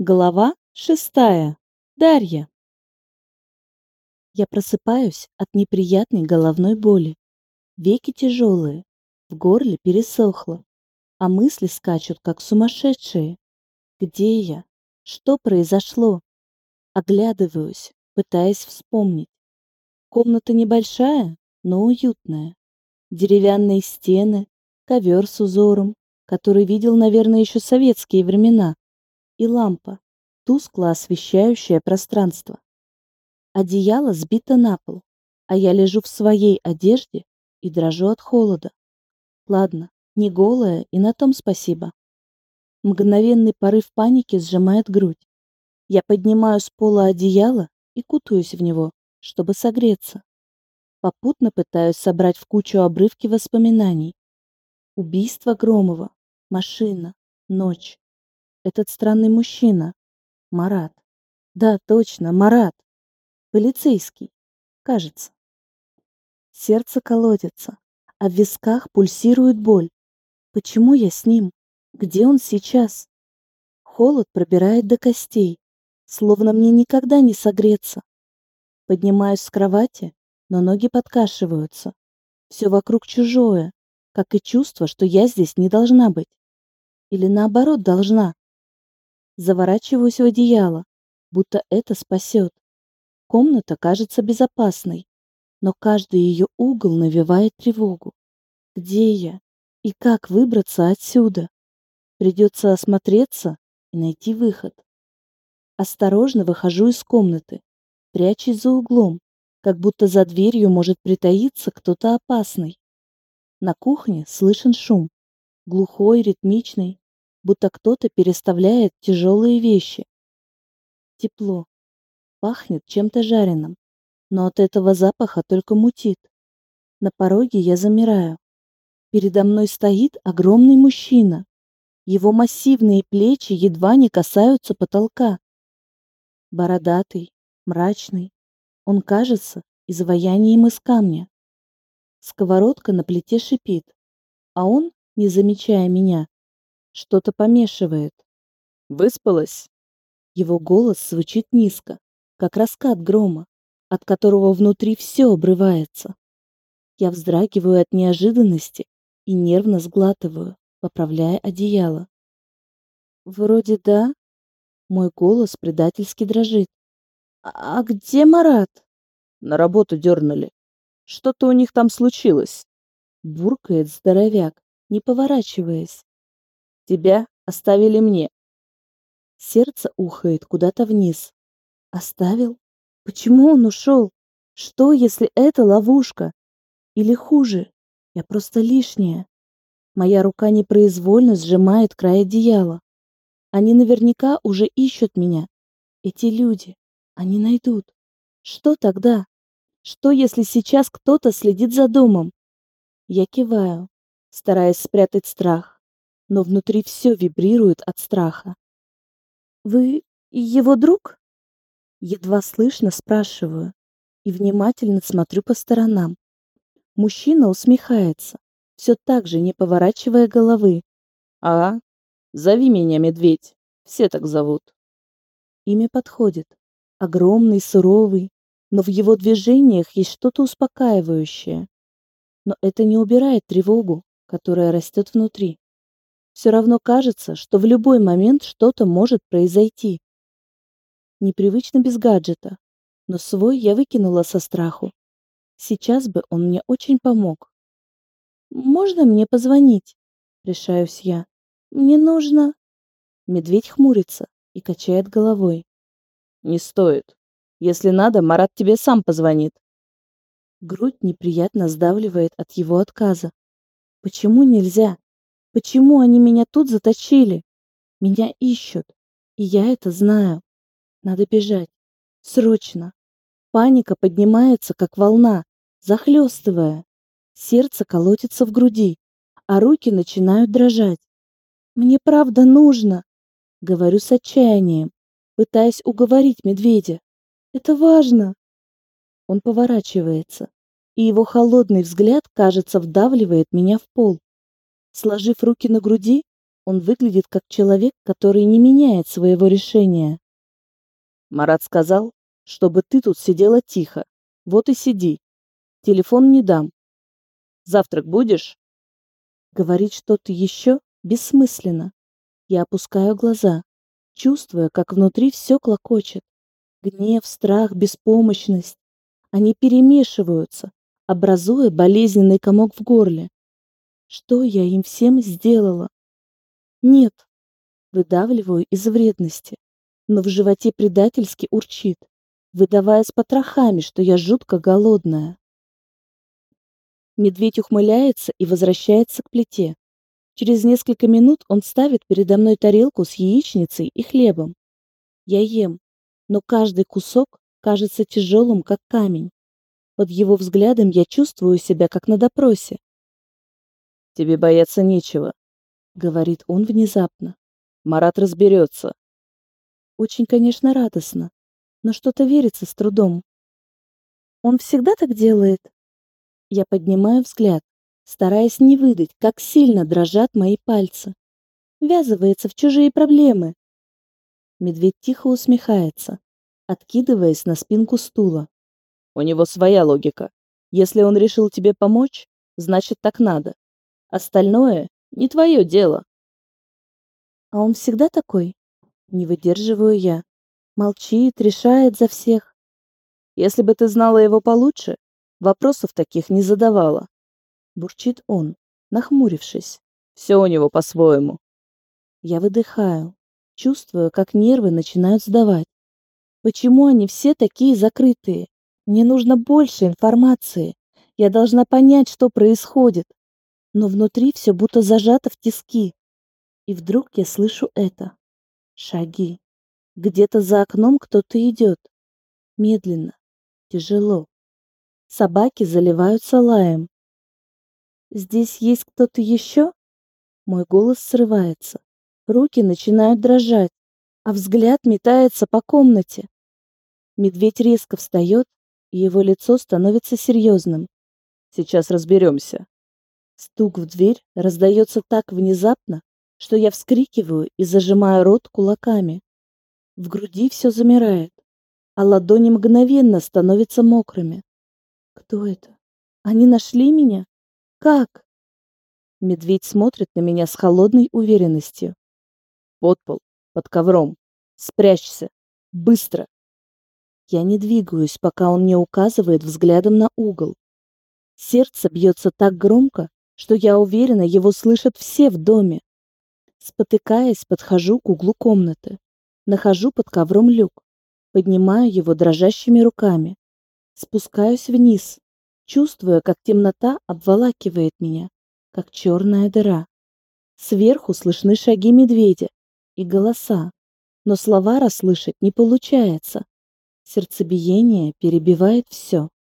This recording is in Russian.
Глава шестая. Дарья. Я просыпаюсь от неприятной головной боли. Веки тяжелые, в горле пересохло, а мысли скачут, как сумасшедшие. Где я? Что произошло? Оглядываюсь, пытаясь вспомнить. Комната небольшая, но уютная. Деревянные стены, ковер с узором, который видел, наверное, еще советские времена и лампа, тускло освещающая пространство. Одеяло сбито на пол, а я лежу в своей одежде и дрожу от холода. Ладно, не голая, и на том спасибо. Мгновенный порыв паники сжимает грудь. Я поднимаю с пола одеяло и кутаюсь в него, чтобы согреться. Попутно пытаюсь собрать в кучу обрывки воспоминаний. Убийство Громова, машина, ночь, этот странный мужчина. Марат. Да, точно, Марат. Полицейский. Кажется. Сердце колотится, а в висках пульсирует боль. Почему я с ним? Где он сейчас? Холод пробирает до костей, словно мне никогда не согреться. Поднимаюсь с кровати, но ноги подкашиваются. Все вокруг чужое, как и чувство, что я здесь не должна быть. Или наоборот должна. Заворачиваюсь в одеяло, будто это спасет. Комната кажется безопасной, но каждый ее угол навевает тревогу. Где я? И как выбраться отсюда? Придется осмотреться и найти выход. Осторожно выхожу из комнаты, прячусь за углом, как будто за дверью может притаиться кто-то опасный. На кухне слышен шум, глухой, ритмичный, будто кто-то переставляет тяжелые вещи. Тепло. Пахнет чем-то жареным, но от этого запаха только мутит. На пороге я замираю. Передо мной стоит огромный мужчина. Его массивные плечи едва не касаются потолка. Бородатый, мрачный. Он кажется изваянием из камня. Сковородка на плите шипит, а он, не замечая меня, что-то помешивает. Выспалась? Его голос звучит низко, как раскат грома, от которого внутри все обрывается. Я вздрагиваю от неожиданности и нервно сглатываю, поправляя одеяло. Вроде да. Мой голос предательски дрожит. А, а где Марат? На работу дернули. Что-то у них там случилось. Буркает здоровяк, не поворачиваясь. Тебя оставили мне. Сердце ухает куда-то вниз. Оставил? Почему он ушел? Что, если это ловушка? Или хуже, я просто лишняя? Моя рука непроизвольно сжимает край одеяла. Они наверняка уже ищут меня. Эти люди, они найдут. Что тогда? Что, если сейчас кто-то следит за домом? Я киваю, стараясь спрятать страх но внутри все вибрирует от страха. «Вы его друг?» Едва слышно спрашиваю и внимательно смотрю по сторонам. Мужчина усмехается, все так же не поворачивая головы. «А, зови меня Медведь, все так зовут». Имя подходит. Огромный, суровый, но в его движениях есть что-то успокаивающее. Но это не убирает тревогу, которая растет внутри. Все равно кажется, что в любой момент что-то может произойти. Непривычно без гаджета, но свой я выкинула со страху. Сейчас бы он мне очень помог. «Можно мне позвонить?» — решаюсь я. «Мне нужно...» Медведь хмурится и качает головой. «Не стоит. Если надо, Марат тебе сам позвонит». Грудь неприятно сдавливает от его отказа. «Почему нельзя?» Почему они меня тут заточили? Меня ищут, и я это знаю. Надо бежать. Срочно. Паника поднимается, как волна, захлестывая. Сердце колотится в груди, а руки начинают дрожать. Мне правда нужно, говорю с отчаянием, пытаясь уговорить медведя. Это важно. Он поворачивается, и его холодный взгляд, кажется, вдавливает меня в пол. Сложив руки на груди, Он выглядит как человек, который не меняет своего решения. Марат сказал, чтобы ты тут сидела тихо. Вот и сиди. Телефон не дам. Завтрак будешь? Говорить что-то еще бессмысленно. Я опускаю глаза, чувствуя, как внутри все клокочет. Гнев, страх, беспомощность. Они перемешиваются, образуя болезненный комок в горле. Что я им всем сделала? Нет. Выдавливаю из вредности, но в животе предательски урчит, выдавая с потрохами, что я жутко голодная. Медведь ухмыляется и возвращается к плите. Через несколько минут он ставит передо мной тарелку с яичницей и хлебом. Я ем, но каждый кусок кажется тяжелым, как камень. Под его взглядом я чувствую себя, как на допросе. «Тебе бояться нечего», — говорит он внезапно. «Марат разберется». Очень, конечно, радостно, но что-то верится с трудом. Он всегда так делает? Я поднимаю взгляд, стараясь не выдать, как сильно дрожат мои пальцы. Ввязывается в чужие проблемы. Медведь тихо усмехается, откидываясь на спинку стула. У него своя логика. Если он решил тебе помочь, значит так надо. Остальное не твое дело. А он всегда такой? Не выдерживаю я. Молчит, решает за всех. Если бы ты знала его получше, Вопросов таких не задавала. Бурчит он, нахмурившись. Все у него по-своему. Я выдыхаю, чувствую, как нервы начинают сдавать. Почему они все такие закрытые? Мне нужно больше информации. Я должна понять, что происходит. Но внутри все будто зажато в тиски. И вдруг я слышу это. Шаги. Где-то за окном кто-то идет. Медленно, тяжело. Собаки заливаются лаем. «Здесь есть кто-то еще?» Мой голос срывается. Руки начинают дрожать, а взгляд метается по комнате. Медведь резко встает, и его лицо становится серьезным. «Сейчас разберемся». Стук в дверь раздается так внезапно, что я вскрикиваю и зажимаю рот кулаками. В груди все замирает, а ладони мгновенно становятся мокрыми. Кто это? Они нашли меня? Как? Медведь смотрит на меня с холодной уверенностью. Под пол, под ковром. Спрячься. Быстро. Я не двигаюсь, пока он не указывает взглядом на угол. Сердце бьется так громко, что я уверена, его слышат все в доме. Спотыкаясь, подхожу к углу комнаты. Нахожу под ковром люк. Поднимаю его дрожащими руками. Спускаюсь вниз, чувствуя, как темнота обволакивает меня, как черная дыра. Сверху слышны шаги медведя и голоса, но слова расслышать не получается. Сердцебиение перебивает все.